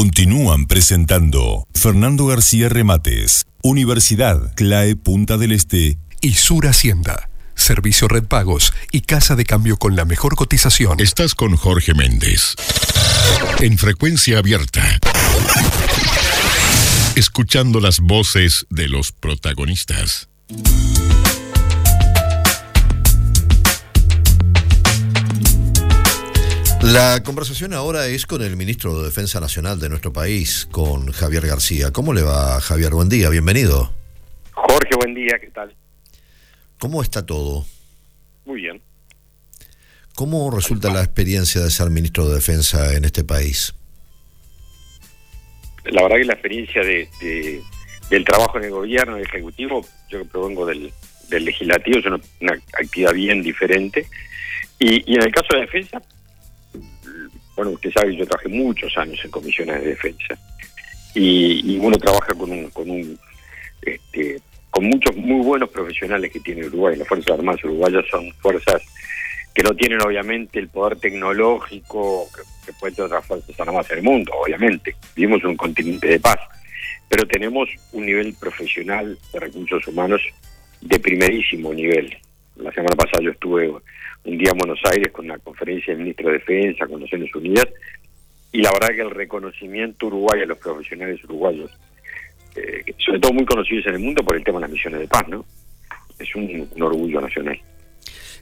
Continúan presentando Fernando García Remates, Universidad CLAE Punta del Este y Sur Hacienda. Servicio Red Pagos y Casa de Cambio con la mejor cotización. Estás con Jorge Méndez. En frecuencia abierta. Escuchando las voces de los protagonistas. La conversación ahora es con el ministro de Defensa Nacional de nuestro país, con Javier García. ¿Cómo le va, Javier? Buen día, bienvenido. Jorge, buen día, ¿qué tal? ¿Cómo está todo? Muy bien. ¿Cómo resulta la experiencia de ser ministro de Defensa en este país? La verdad que la experiencia de, del trabajo en el gobierno, el ejecutivo, yo que provengo del, legislativo, es una, actividad bien diferente. Y, y en el caso de defensa, bueno, usted sabe, yo trabajé muchos años en comisiones de defensa y, uno trabaja con un, con un este, con muchos muy buenos profesionales que tiene Uruguay. Las Fuerzas Armadas uruguayas son fuerzas que no tienen obviamente el poder tecnológico que, pueden tener otras Fuerzas Armadas en el mundo, obviamente. Vivimos en un continente de paz, pero tenemos un nivel profesional de recursos humanos de primerísimo nivel. La semana pasada yo estuve un día en Buenos Aires con la conferencia del ministro de Defensa, con Naciones Unidas, y la verdad que el reconocimiento uruguayo a los profesionales uruguayos, eh, sobre todo muy conocidos en el mundo por el tema de las misiones de paz, ¿no? Es un, orgullo nacional.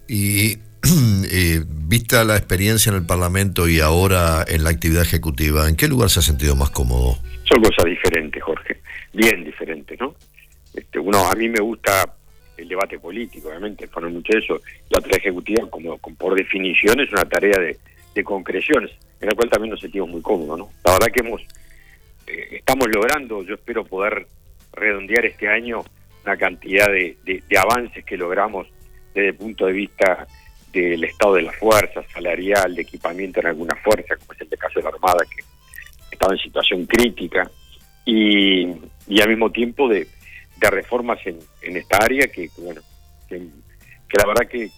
Y eh, vista la experiencia en el Parlamento y ahora en la actividad ejecutiva, ¿en qué lugar se ha sentido más cómodo? Son cosas diferentes, Jorge, bien diferentes, ¿no? Este, uno, a mí me gusta el debate político, obviamente, fueron mucho eso. La tarea ejecutiva, como, por definición, es una tarea de, concreciones, en la cual también nos sentimos muy cómodos, ¿no? La verdad que hemos, eh, estamos logrando, yo espero poder redondear este año una cantidad de, avances que logramos desde el punto de vista del estado de la fuerza, salarial, de equipamiento en alguna fuerza, como es el caso de la Armada, que estaba en situación crítica, y, y al mismo tiempo de, de reformas en, en esta área que, bueno, que, la verdad que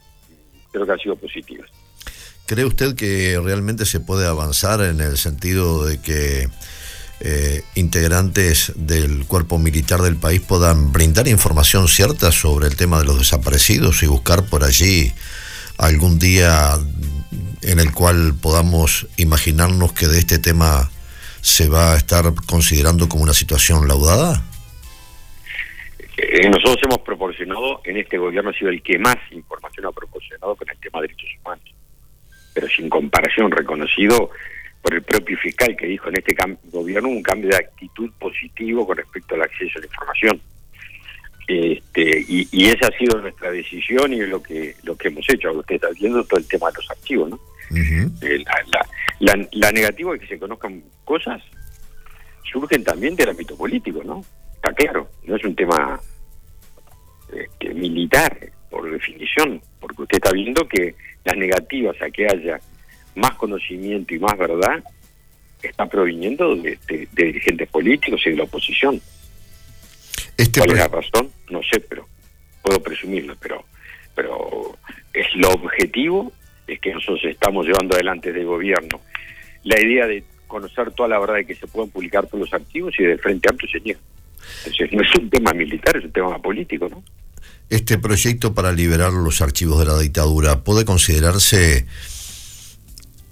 creo que han sido positivas. ¿Cree usted que realmente se puede avanzar en el sentido de que eh, integrantes del cuerpo militar del país puedan brindar información cierta sobre el tema de los desaparecidos y buscar por allí algún día en el cual podamos imaginarnos que de este tema se va a estar considerando como una situación laudada? Eh, nosotros hemos proporcionado, en este gobierno ha sido el que más información ha proporcionado con el tema de derechos humanos, pero sin comparación reconocido por el propio fiscal que dijo en este gobierno un cambio de actitud positivo con respecto al acceso a la información. Este, y, esa ha sido nuestra decisión y lo que lo que hemos hecho. Usted está viendo todo el tema de los archivos, ¿no? Eh, la, la negativa de que se conozcan cosas surgen también del ámbito político, ¿no? Está claro, no es un tema este, militar, por definición, porque usted está viendo que las negativas a que haya más conocimiento y más verdad está proviniendo de, dirigentes políticos y de la oposición. Este ¿Cuál es la razón? No sé, pero puedo presumirlo, pero pero es lo objetivo es que nosotros estamos llevando adelante de gobierno la idea de conocer toda la verdad y que se puedan publicar todos los archivos y del Frente Amplio se niega. Entonces no es un tema militar, es un tema político, ¿no? Este proyecto para liberar los archivos de la dictadura puede considerarse,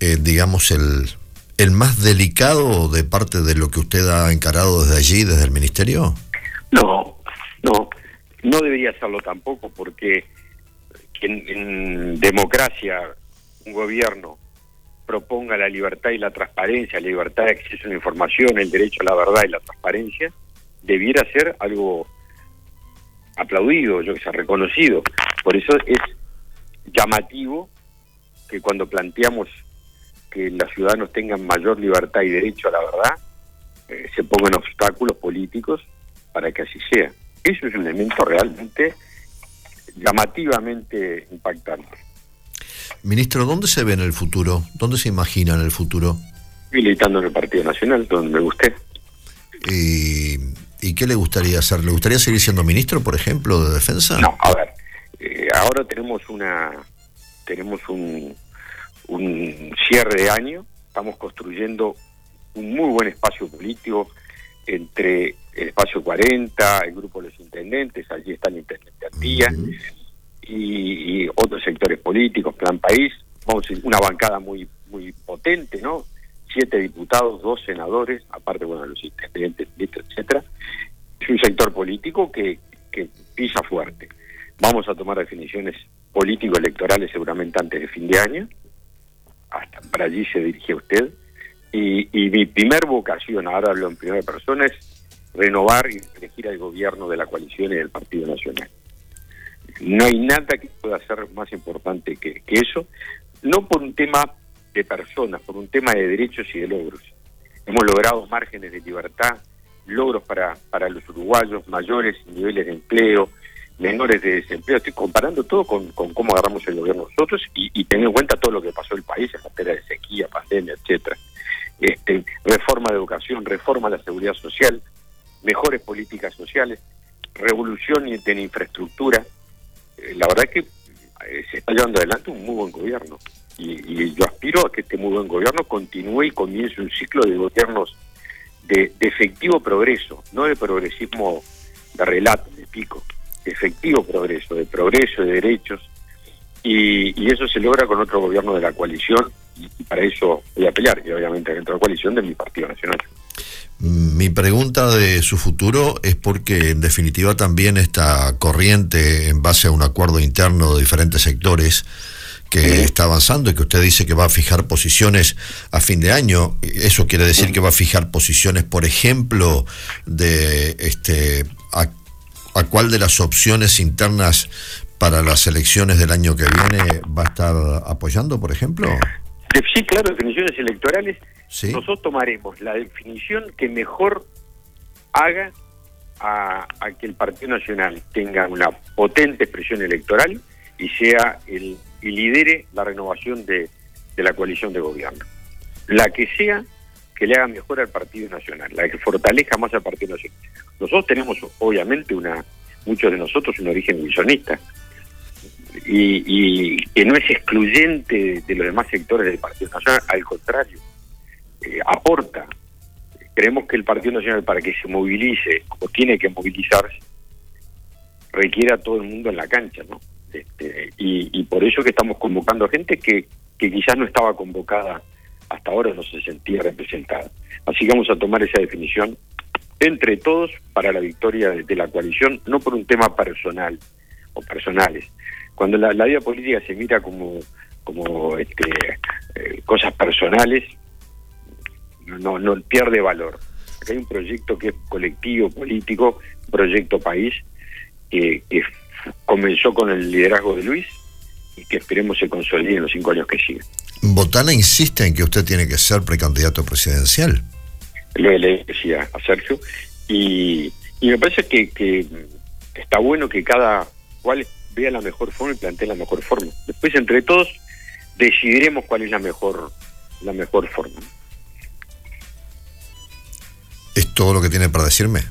eh, digamos, el, el más delicado de parte de lo que usted ha encarado desde allí, desde el ministerio? No, no, no debería serlo tampoco, porque en democracia un gobierno proponga la libertad y la transparencia, la libertad de acceso a la información, el derecho a la verdad y la transparencia, debiera ser algo aplaudido, yo que sé, reconocido. Por eso es llamativo que cuando planteamos que los ciudadanos tengan mayor libertad y derecho a la verdad, eh, se pongan obstáculos políticos para que así sea. Eso es un elemento realmente llamativamente impactante. Ministro, ¿dónde se ve en el futuro? ¿Dónde se imagina en el futuro? Militando en el Partido Nacional, donde me guste. ¿Y, ¿Y qué le gustaría hacer? ¿Le gustaría seguir siendo ministro, por ejemplo, de Defensa? No, a ver, eh, ahora tenemos una tenemos un, un cierre de año, estamos construyendo un muy buen espacio político entre el espacio 40, el grupo de los intendentes, allí está el intendente Antía, y, y, otros sectores políticos, Plan País, vamos a una bancada muy muy potente, ¿no? Siete diputados, dos senadores, aparte, bueno, los intendentes, etcétera. Político que, que pisa fuerte. Vamos a tomar definiciones político-electorales seguramente antes de fin de año. Hasta para allí se dirige usted. Y, y mi primer vocación, ahora hablo en primera persona, es renovar y elegir al gobierno de la coalición y del Partido Nacional. No hay nada que pueda ser más importante que, que eso, no por un tema de personas, por un tema de derechos y de logros. Hemos logrado márgenes de libertad, logros para, para los uruguayos, mayores niveles de empleo, menores de desempleo. Estoy comparando todo con, con cómo agarramos el gobierno nosotros y, y teniendo en cuenta todo lo que pasó el país en materia de sequía, pandemia, etcétera. Este, reforma de educación, reforma de la seguridad social, mejores políticas sociales, revolución de infraestructura. Eh, la verdad es que eh, se está llevando adelante un muy buen gobierno y, yo aspiro a que este muy buen gobierno continúe y comience un ciclo de gobiernos de, efectivo progreso, no de progresismo de relato, de pico, de efectivo progreso, de progreso, de derechos, y, y, eso se logra con otro gobierno de la coalición, y, para eso voy a pelear, y obviamente dentro de la coalición de mi Partido Nacional. Mi pregunta de su futuro es porque en definitiva también esta corriente en base a un acuerdo interno de diferentes sectores que está avanzando y que usted dice que va a fijar posiciones a fin de año. Eso quiere decir que va a fijar posiciones, por ejemplo, de este a, cuál de las opciones internas para las elecciones del año que viene va a estar apoyando, por ejemplo. Sí, claro, definiciones electorales. Nosotros tomaremos la definición que mejor haga a, a que el Partido Nacional tenga una potente expresión electoral y sea el y lidere la renovación de, la coalición de gobierno. La que sea que le haga mejor al Partido Nacional, la que fortalezca más al Partido Nacional. Nosotros tenemos, obviamente, una muchos de nosotros un origen visionista y, que no es excluyente de los demás sectores del Partido Nacional, al contrario, eh, aporta. Creemos que el Partido Nacional, para que se movilice, como tiene que movilizarse, requiere a todo el mundo en la cancha, ¿no? Este, y, por eso que estamos convocando a gente que, que quizás no estaba convocada hasta ahora, no se sentía representada. Así que vamos a tomar esa definición entre todos para la victoria de, la coalición, no por un tema personal o personales. Cuando la, vida política se mira como, como este, eh, cosas personales, no, no pierde valor. hay un proyecto que es colectivo, político, proyecto país, que, que comenzó con el liderazgo de Luis y que esperemos se consolide en los cinco años que siguen. Botana insiste en que usted tiene que ser precandidato presidencial. Le, le decía a Sergio, y, y me parece que, que, está bueno que cada cual vea la mejor forma y plantee la mejor forma. Después, entre todos, decidiremos cuál es la mejor, la mejor forma. ¿Es todo lo que tiene para decirme?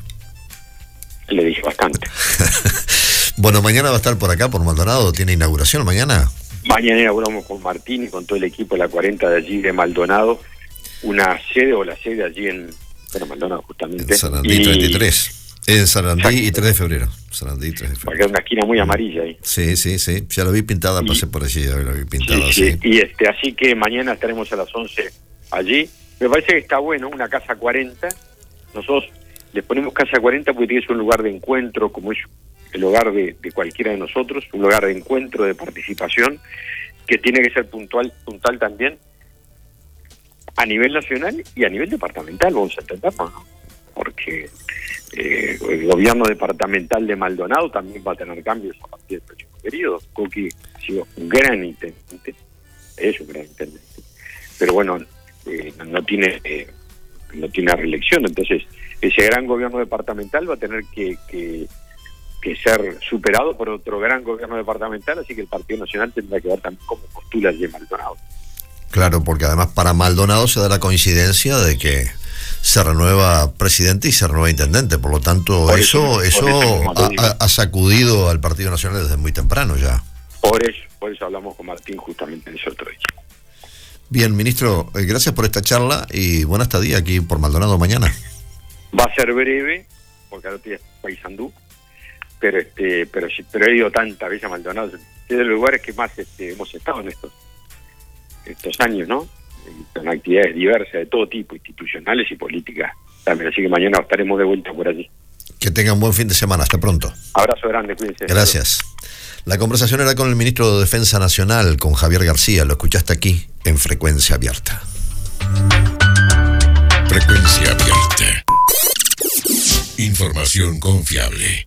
Le dije bastante. Bueno, mañana va a estar por acá, por Maldonado. ¿Tiene inauguración mañana? Mañana inauguramos con Martín y con todo el equipo de la 40 de allí de Maldonado, una sede o la sede allí en bueno, Maldonado justamente. En Sarandí 33. En Sarandí y 3 de febrero. Sarandí 3 de febrero. Porque es una esquina muy amarilla ahí. Sí, sí, sí. Ya lo vi pintada, pasé por allí, ya lo vi pintada. Sí, sí. Y este, así que mañana estaremos a las 11 allí. Me parece que está bueno, una casa 40. Nosotros le ponemos casa 40 porque tiene un lugar de encuentro, como es el hogar de, cualquiera de nosotros, un lugar de encuentro, de participación, que tiene que ser puntual, puntual también a nivel nacional y a nivel departamental, vamos a entenderlo, ¿no? porque eh, el gobierno departamental de Maldonado también va a tener cambios a partir del próximo periodo. Coqui ha sido un gran intendente, es un gran intendente, pero bueno, eh, no tiene eh, no tiene reelección, entonces ese gran gobierno departamental va a tener que ser superado por otro gran gobierno departamental, así que el Partido Nacional tendrá que ver también como postula de Maldonado. Claro, porque además para Maldonado se da la coincidencia de que se renueva presidente y se renueva intendente, por lo tanto eso eso, ha, sacudido al Partido Nacional desde muy temprano ya. Por eso, por eso hablamos con Martín justamente en ese otro hecho. Bien, ministro, eh, gracias por esta charla y buena estadía aquí por Maldonado mañana. Va a ser breve, porque ahora estoy Paisandú, pero este, pero pero he ido tantas veces a Maldonado, es de los lugares que más este, hemos estado en estos estos años, ¿no? Con actividades diversas de todo tipo, institucionales y políticas también. Así que mañana estaremos de vuelta por allí. Que tengan buen fin de semana. Hasta pronto. Abrazo grande, cuídense. Gracias. La conversación era con el ministro de Defensa Nacional, con Javier García. Lo escuchaste aquí en Frecuencia Abierta. Frecuencia Abierta. Información confiable.